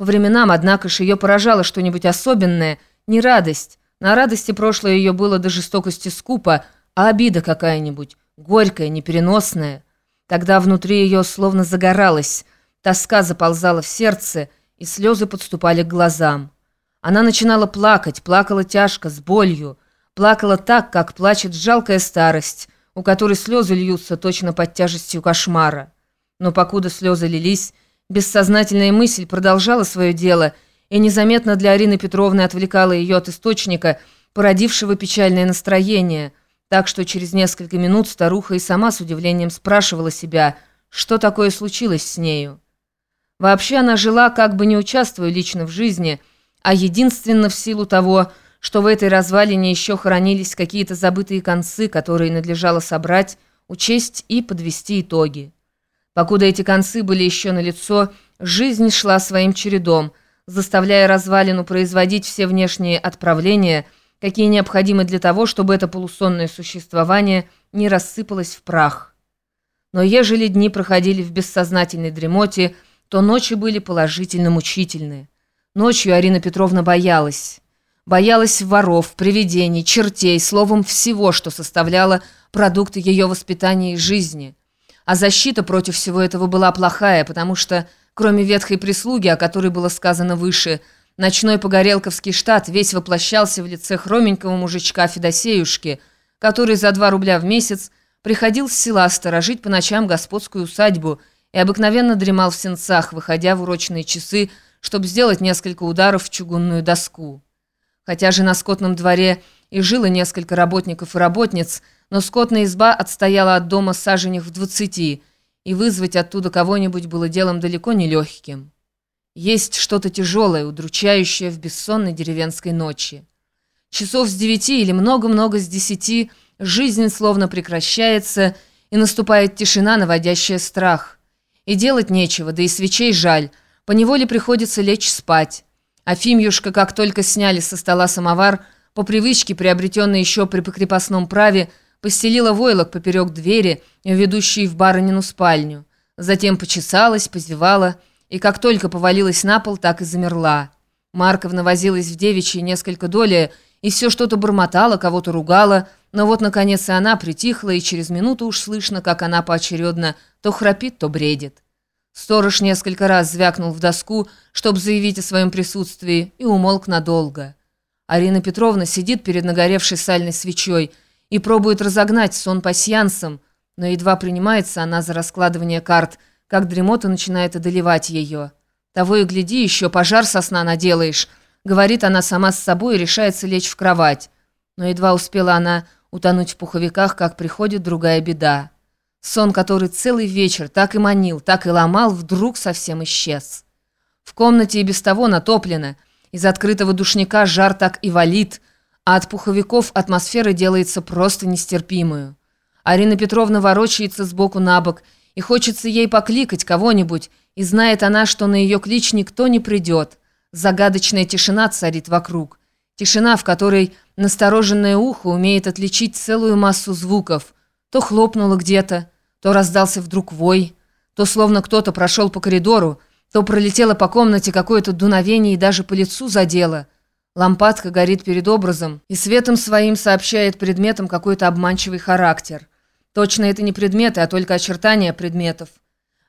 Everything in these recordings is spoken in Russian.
По временам, однако ж, ее поражало что-нибудь особенное, не радость. На радости прошлое ее было до жестокости скупо, а обида какая-нибудь, горькая, непереносная. Тогда внутри ее словно загоралась, тоска заползала в сердце, и слезы подступали к глазам. Она начинала плакать, плакала тяжко, с болью, плакала так, как плачет жалкая старость, у которой слезы льются точно под тяжестью кошмара. Но покуда слезы лились, Бессознательная мысль продолжала свое дело и незаметно для Арины Петровны отвлекала ее от источника, породившего печальное настроение, так что через несколько минут старуха и сама с удивлением спрашивала себя, что такое случилось с нею. Вообще она жила, как бы не участвуя лично в жизни, а единственно в силу того, что в этой развалине еще хранились какие-то забытые концы, которые надлежало собрать, учесть и подвести итоги. Покуда эти концы были еще налицо, жизнь шла своим чередом, заставляя развалину производить все внешние отправления, какие необходимы для того, чтобы это полусонное существование не рассыпалось в прах. Но ежели дни проходили в бессознательной дремоте, то ночи были положительно мучительные. Ночью Арина Петровна боялась. Боялась воров, привидений, чертей, словом, всего, что составляло продукты ее воспитания и жизни – а защита против всего этого была плохая, потому что, кроме ветхой прислуги, о которой было сказано выше, ночной погорелковский штат весь воплощался в лице хроменького мужичка Федосеюшки, который за два рубля в месяц приходил с села сторожить по ночам господскую усадьбу и обыкновенно дремал в сенцах, выходя в урочные часы, чтобы сделать несколько ударов в чугунную доску. Хотя же на скотном дворе и жило несколько работников и работниц, но скотная изба отстояла от дома саженях в двадцати, и вызвать оттуда кого-нибудь было делом далеко не легким. Есть что-то тяжелое, удручающее в бессонной деревенской ночи. Часов с девяти или много-много с десяти жизнь словно прекращается, и наступает тишина, наводящая страх. И делать нечего, да и свечей жаль, поневоле приходится лечь спать. А Фимюшка, как только сняли со стола самовар, по привычке, приобретенной еще при покрепостном праве, постелила войлок поперек двери, ведущей в барынину спальню. Затем почесалась, позевала, и как только повалилась на пол, так и замерла. Марковна возилась в девичьей несколько доли, и все что-то бормотала, кого-то ругала, но вот, наконец, и она притихла, и через минуту уж слышно, как она поочередно то храпит, то бредит. Сторож несколько раз звякнул в доску, чтобы заявить о своем присутствии, и умолк надолго. Арина Петровна сидит перед нагоревшей сальной свечой и пробует разогнать сон пасьянсом, но едва принимается она за раскладывание карт, как дремота начинает одолевать ее. Того и гляди, еще пожар со сна наделаешь, говорит она сама с собой и решается лечь в кровать. Но едва успела она утонуть в пуховиках, как приходит другая беда. Сон, который целый вечер так и манил, так и ломал, вдруг совсем исчез. В комнате и без того натоплено, из открытого душника жар так и валит, а от пуховиков атмосфера делается просто нестерпимую. Арина Петровна ворочается сбоку на бок, и хочется ей покликать кого-нибудь, и знает она, что на ее клич никто не придет. Загадочная тишина царит вокруг. Тишина, в которой настороженное ухо умеет отличить целую массу звуков. То хлопнуло где-то, то раздался вдруг вой, то словно кто-то прошел по коридору, то пролетело по комнате какое-то дуновение и даже по лицу задело. Лампадка горит перед образом и светом своим сообщает предметам какой-то обманчивый характер. Точно это не предметы, а только очертания предметов.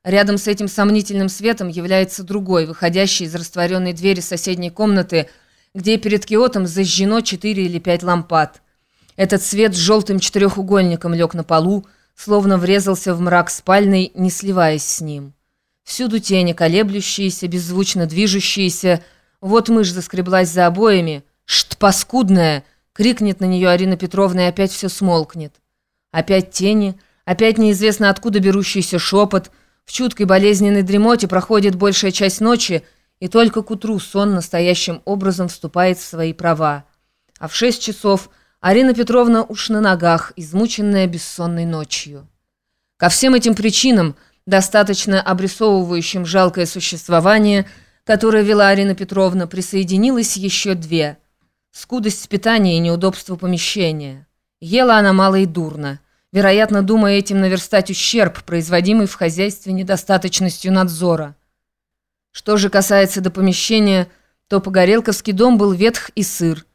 Рядом с этим сомнительным светом является другой, выходящий из растворенной двери соседней комнаты, где перед киотом зажжено четыре или пять лампад. Этот свет с желтым четырехугольником лег на полу, словно врезался в мрак спальной, не сливаясь с ним. Всюду тени, колеблющиеся, беззвучно движущиеся, вот мышь заскреблась за обоями. «Шт, паскудная!» — крикнет на нее Арина Петровна, и опять все смолкнет. Опять тени, опять неизвестно откуда берущийся шепот. В чуткой болезненной дремоте проходит большая часть ночи, и только к утру сон настоящим образом вступает в свои права. А в шесть часов Арина Петровна уж на ногах, измученная бессонной ночью. Ко всем этим причинам, достаточно обрисовывающим жалкое существование – которое вела Арина Петровна, присоединилось еще две. Скудость питания и неудобство помещения. Ела она мало и дурно, вероятно, думая этим наверстать ущерб, производимый в хозяйстве недостаточностью надзора. Что же касается до помещения, то Погорелковский дом был ветх и сыр.